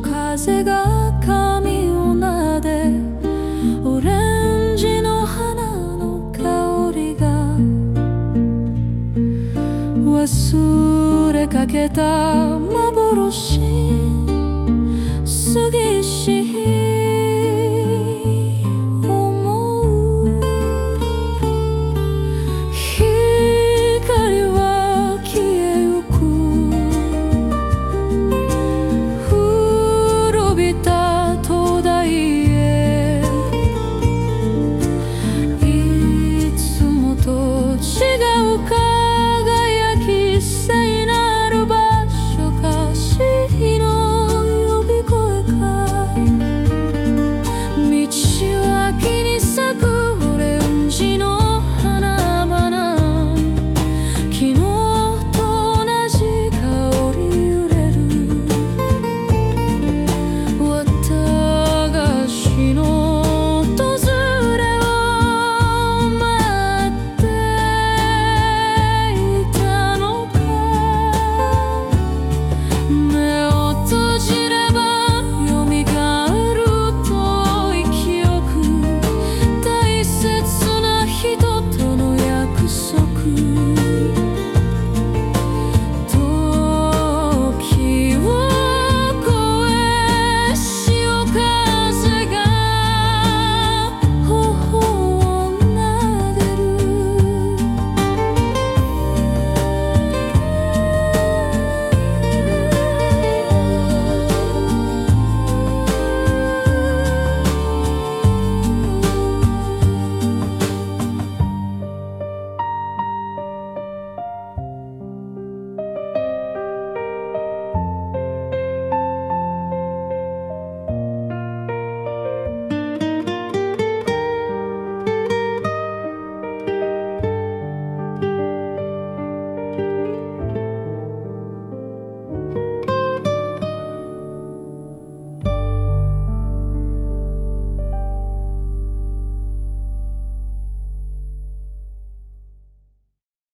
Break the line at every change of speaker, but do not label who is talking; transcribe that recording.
風が髪を撫でオレンジの花の香りが忘れかけた幻過ぎ